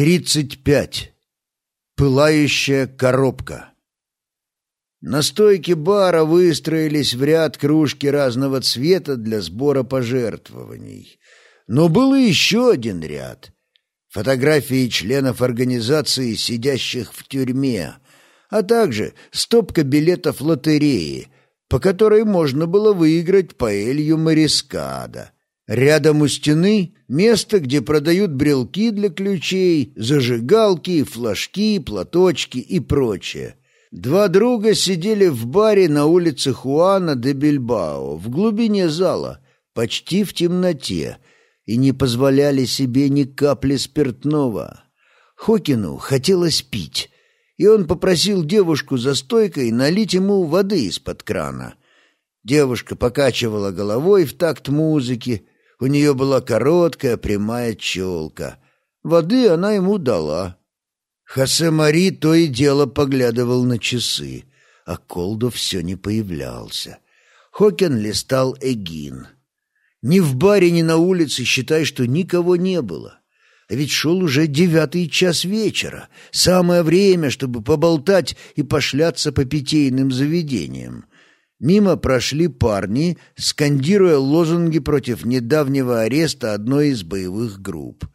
Тридцать пять. Пылающая коробка. На стойке бара выстроились в ряд кружки разного цвета для сбора пожертвований. Но был и еще один ряд. Фотографии членов организации, сидящих в тюрьме, а также стопка билетов лотереи, по которой можно было выиграть паэлью Марискада. Рядом у стены место, где продают брелки для ключей, зажигалки, флажки, платочки и прочее. Два друга сидели в баре на улице Хуана де Бильбао, в глубине зала, почти в темноте, и не позволяли себе ни капли спиртного. Хокину хотелось пить, и он попросил девушку за стойкой налить ему воды из-под крана. Девушка покачивала головой в такт музыки, у нее была короткая прямая челка. Воды она ему дала. Хосе Мари то и дело поглядывал на часы, а Колдо все не появлялся. Хокен листал Эгин. Ни в баре, ни на улице, считай, что никого не было. А ведь шел уже девятый час вечера, самое время, чтобы поболтать и пошляться по питейным заведениям. Мимо прошли парни, скандируя лозунги против недавнего ареста одной из боевых групп.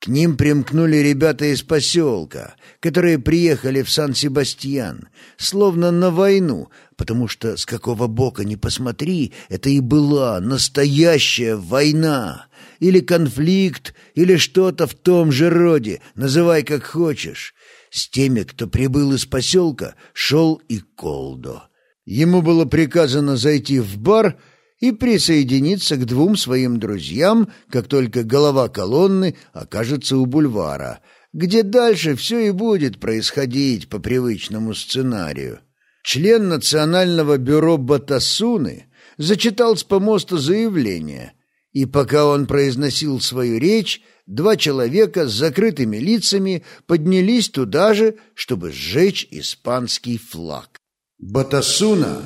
К ним примкнули ребята из поселка, которые приехали в Сан-Себастьян, словно на войну, потому что, с какого бока ни посмотри, это и была настоящая война, или конфликт, или что-то в том же роде, называй как хочешь. С теми, кто прибыл из поселка, шел и Колдо. Ему было приказано зайти в бар и присоединиться к двум своим друзьям, как только голова колонны окажется у бульвара, где дальше все и будет происходить по привычному сценарию. Член Национального бюро Батасуны зачитал с помоста заявление, и пока он произносил свою речь, два человека с закрытыми лицами поднялись туда же, чтобы сжечь испанский флаг. Батасуна,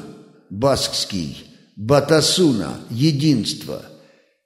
баскский, Батасуна, единство.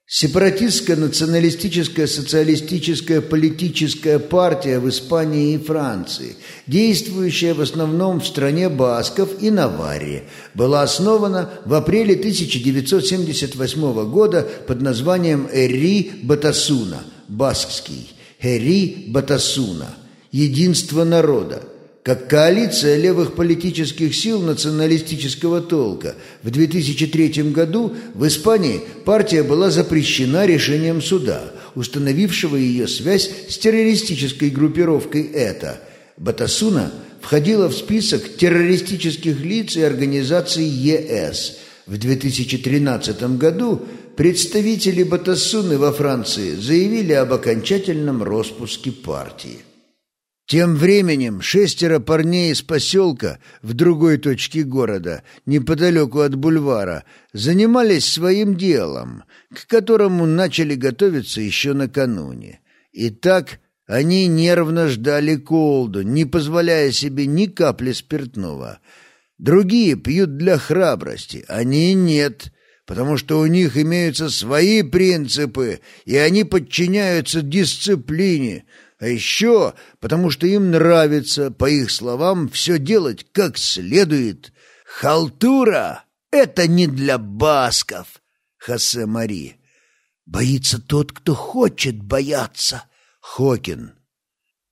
Сепаратистская националистическая социалистическая политическая партия в Испании и Франции, действующая в основном в стране басков и Наварре, была основана в апреле 1978 года под названием Эри Батасуна, баскский, Эри Батасуна, единство народа как коалиция левых политических сил националистического толка. В 2003 году в Испании партия была запрещена решением суда, установившего ее связь с террористической группировкой «ЭТА». Батасуна входила в список террористических лиц и организаций ЕС. В 2013 году представители Батасуны во Франции заявили об окончательном распуске партии. Тем временем шестеро парней из поселка в другой точке города, неподалеку от бульвара, занимались своим делом, к которому начали готовиться еще накануне. И так они нервно ждали колду, не позволяя себе ни капли спиртного. Другие пьют для храбрости, они нет, потому что у них имеются свои принципы, и они подчиняются дисциплине — а еще потому, что им нравится, по их словам, все делать как следует. Халтура — это не для басков, Хосе Мари. Боится тот, кто хочет бояться, Хокин.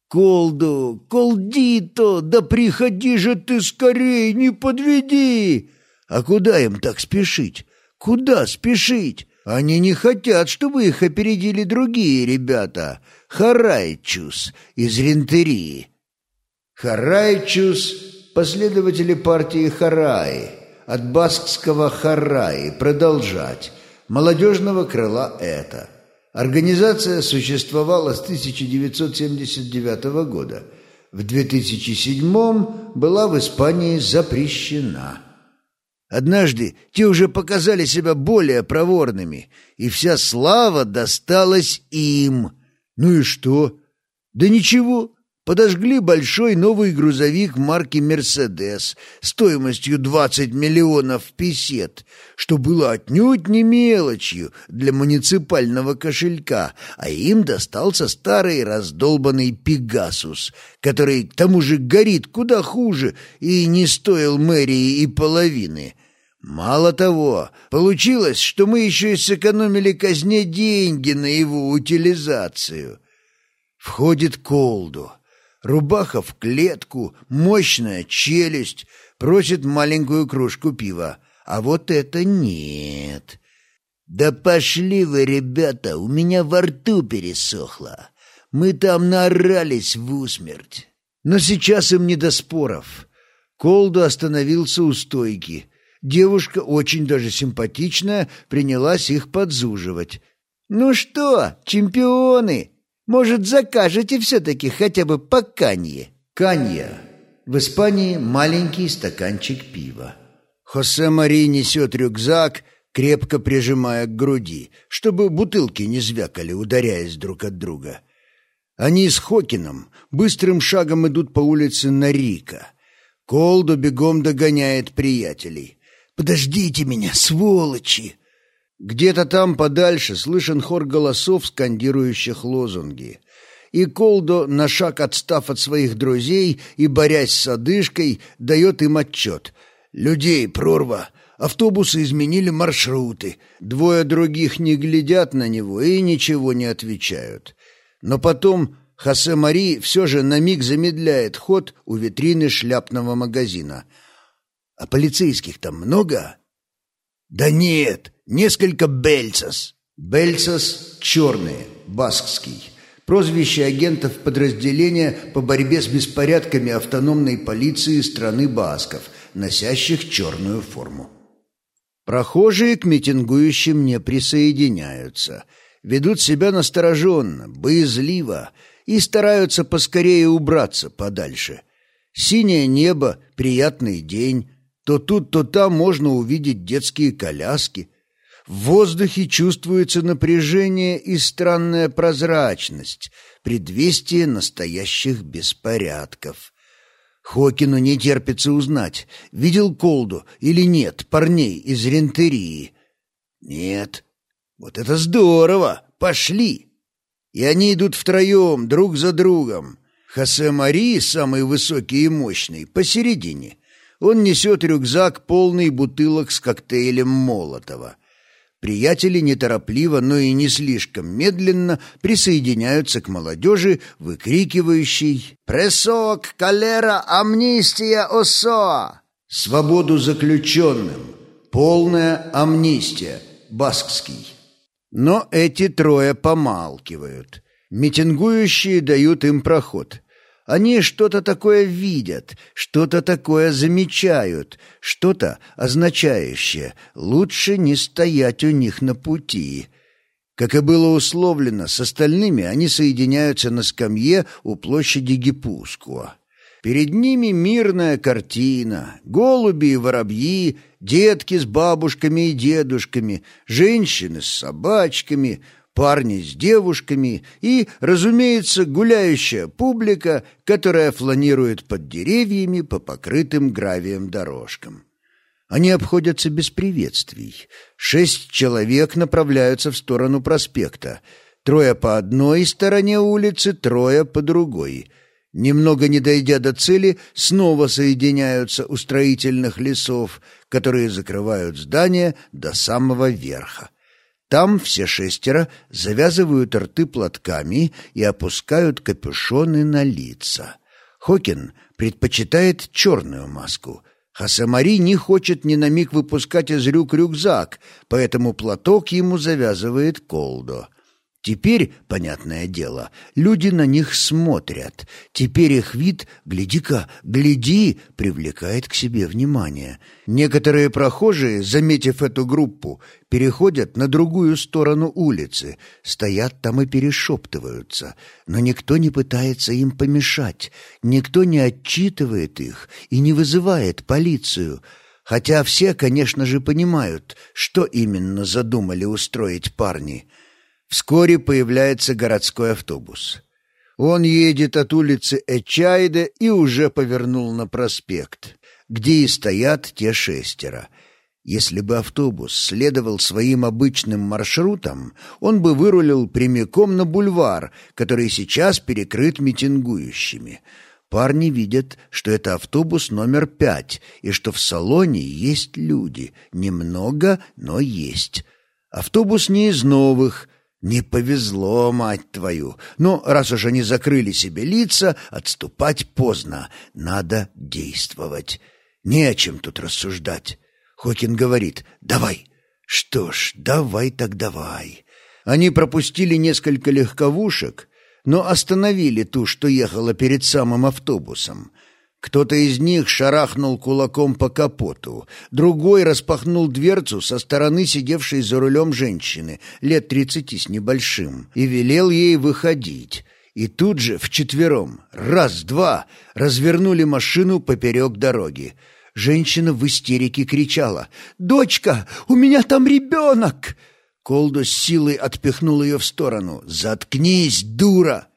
Колду, Колдито, да приходи же ты скорей, не подведи! А куда им так спешить? Куда спешить? Они не хотят, чтобы их опередили другие ребята — Харайчус из Рентерии. Харайчус – последователи партии Хараи, от баскского Хараи, продолжать, молодежного крыла это. Организация существовала с 1979 года. В 2007 была в Испании запрещена. Однажды те уже показали себя более проворными, и вся слава досталась им – ну и что? Да ничего, подожгли большой новый грузовик марки «Мерседес» стоимостью 20 миллионов песет, что было отнюдь не мелочью для муниципального кошелька, а им достался старый раздолбанный «Пегасус», который к тому же горит куда хуже и не стоил мэрии и половины – Мало того, получилось, что мы еще и сэкономили казне деньги на его утилизацию. Входит Колду. Рубаха в клетку, мощная челюсть, просит маленькую кружку пива. А вот это нет. Да пошли вы, ребята, у меня во рту пересохло. Мы там нарались в усмерть. Но сейчас им не до споров. Колду остановился у стойки — Девушка, очень даже симпатичная, принялась их подзуживать. «Ну что, чемпионы, может, закажете все-таки хотя бы по канье?» «Канья» в Испании маленький стаканчик пива. Хосе Мари несет рюкзак, крепко прижимая к груди, чтобы бутылки не звякали, ударяясь друг от друга. Они с Хокином быстрым шагом идут по улице Нарика. Колдо бегом догоняет приятелей. Подождите меня, сволочи!» Где-то там подальше слышен хор голосов, скандирующих лозунги. И Колдо, на шаг отстав от своих друзей и борясь с одышкой, дает им отчет. «Людей прорва! Автобусы изменили маршруты. Двое других не глядят на него и ничего не отвечают. Но потом Хосе Мари все же на миг замедляет ход у витрины шляпного магазина — а полицейских там много? Да нет, несколько бельцас. Бельцас черные, баскский. Прозвище агентов подразделения по борьбе с беспорядками автономной полиции страны басков, носящих черную форму. Прохожие к митингующим не присоединяются, ведут себя настороженно, боязливо и стараются поскорее убраться подальше. Синее небо, приятный день, то тут, то там можно увидеть детские коляски. В воздухе чувствуется напряжение и странная прозрачность, предвестие настоящих беспорядков. Хокину не терпится узнать, видел Колду или нет парней из Рентерии. Нет. Вот это здорово! Пошли! И они идут втроем, друг за другом. Хосе Мари, самый высокий и мощный, посередине — он несет рюкзак, полный бутылок с коктейлем Молотова. Приятели неторопливо, но и не слишком медленно присоединяются к молодежи, выкрикивающей «Прессок! Калера! Амнистия! Осо!» «Свободу заключенным! Полная амнистия!» Баскский. Но эти трое помалкивают. Митингующие дают им проход. Они что-то такое видят, что-то такое замечают, что-то означающее «лучше не стоять у них на пути». Как и было условлено, с остальными они соединяются на скамье у площади Гипускуа. Перед ними мирная картина, голуби и воробьи, детки с бабушками и дедушками, женщины с собачками — парни с девушками и, разумеется, гуляющая публика, которая фланирует под деревьями по покрытым гравием дорожкам. Они обходятся без приветствий. Шесть человек направляются в сторону проспекта. Трое по одной стороне улицы, трое по другой. Немного не дойдя до цели, снова соединяются у строительных лесов, которые закрывают здание до самого верха. Там все шестеро завязывают рты платками и опускают капюшоны на лица. Хокин предпочитает черную маску. Хасамари не хочет ни на миг выпускать из рюк рюкзак, поэтому платок ему завязывает Колдо. Теперь, понятное дело, люди на них смотрят. Теперь их вид, гляди-ка, гляди, привлекает к себе внимание. Некоторые прохожие, заметив эту группу, переходят на другую сторону улицы, стоят там и перешептываются. Но никто не пытается им помешать, никто не отчитывает их и не вызывает полицию. Хотя все, конечно же, понимают, что именно задумали устроить парни — Вскоре появляется городской автобус. Он едет от улицы Эчайде и уже повернул на проспект, где и стоят те шестеро. Если бы автобус следовал своим обычным маршрутам, он бы вырулил прямиком на бульвар, который сейчас перекрыт митингующими. Парни видят, что это автобус номер пять, и что в салоне есть люди. Немного, но есть. Автобус не из новых. Не повезло, мать твою. Но раз уж они закрыли себе лица, отступать поздно. Надо действовать. Не о чем тут рассуждать. Хокин говорит «давай». Что ж, давай так давай. Они пропустили несколько легковушек, но остановили ту, что ехала перед самым автобусом. Кто-то из них шарахнул кулаком по капоту, другой распахнул дверцу со стороны сидевшей за рулем женщины, лет тридцати с небольшим, и велел ей выходить. И тут же вчетвером, раз-два, развернули машину поперек дороги. Женщина в истерике кричала «Дочка, у меня там ребенок!» Колдо с силой отпихнул ее в сторону. «Заткнись, дура!»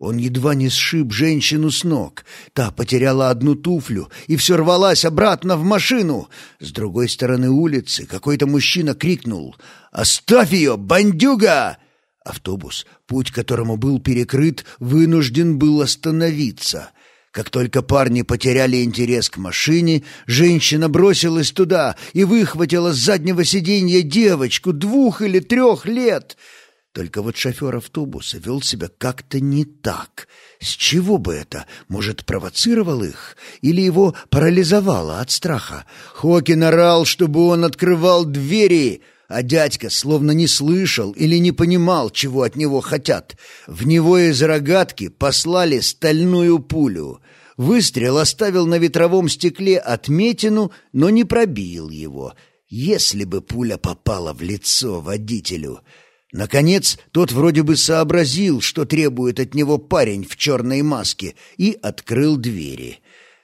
Он едва не сшиб женщину с ног. Та потеряла одну туфлю и все рвалась обратно в машину. С другой стороны улицы какой-то мужчина крикнул «Оставь ее, бандюга!» Автобус, путь которому был перекрыт, вынужден был остановиться. Как только парни потеряли интерес к машине, женщина бросилась туда и выхватила с заднего сиденья девочку двух или трех лет. Только вот шофер автобуса вел себя как-то не так. С чего бы это? Может, провоцировал их? Или его парализовало от страха? Хокин орал, чтобы он открывал двери — а дядька словно не слышал или не понимал, чего от него хотят. В него из рогатки послали стальную пулю. Выстрел оставил на ветровом стекле отметину, но не пробил его. Если бы пуля попала в лицо водителю... Наконец, тот вроде бы сообразил, что требует от него парень в черной маске, и открыл двери.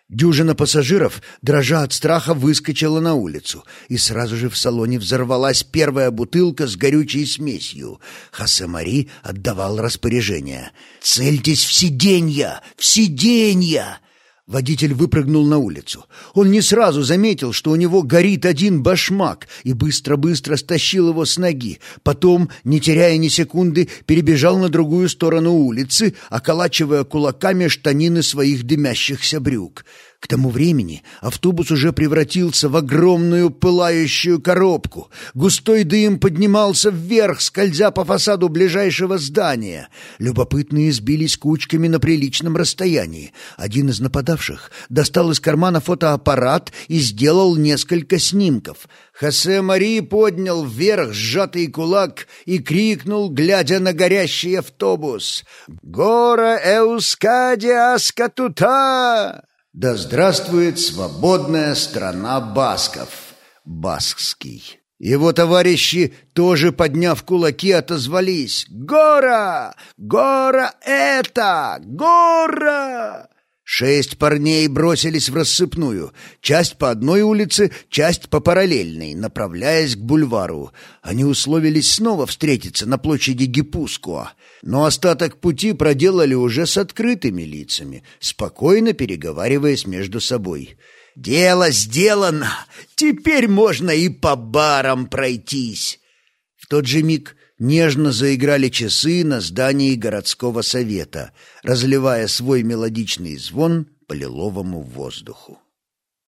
Дюжина пассажиров, дрожа от страха, выскочила на улицу, и сразу же в салоне взорвалась первая бутылка с горючей смесью. Хасе-Мари отдавал распоряжение. «Цельтесь в сиденья! В сиденья!» Водитель выпрыгнул на улицу. Он не сразу заметил, что у него горит один башмак, и быстро-быстро стащил его с ноги. Потом, не теряя ни секунды, перебежал на другую сторону улицы, околачивая кулаками штанины своих дымящихся брюк. К тому времени автобус уже превратился в огромную пылающую коробку. Густой дым поднимался вверх, скользя по фасаду ближайшего здания. Любопытные сбились кучками на приличном расстоянии. Один из нападавших достал из кармана фотоаппарат и сделал несколько снимков. Хосе Мари поднял вверх сжатый кулак и крикнул, глядя на горящий автобус. «Гора Эускадия Аскатута!» Да здравствует свободная страна басков! Баскский. Его товарищи, тоже подняв кулаки, отозвались «Гора! Гора это! Гора!» Шесть парней бросились в рассыпную, часть по одной улице, часть по параллельной, направляясь к бульвару. Они условились снова встретиться на площади Гипускуа, но остаток пути проделали уже с открытыми лицами, спокойно переговариваясь между собой. «Дело сделано! Теперь можно и по барам пройтись!» В тот же миг нежно заиграли часы на здании городского совета, разливая свой мелодичный звон по лиловому воздуху.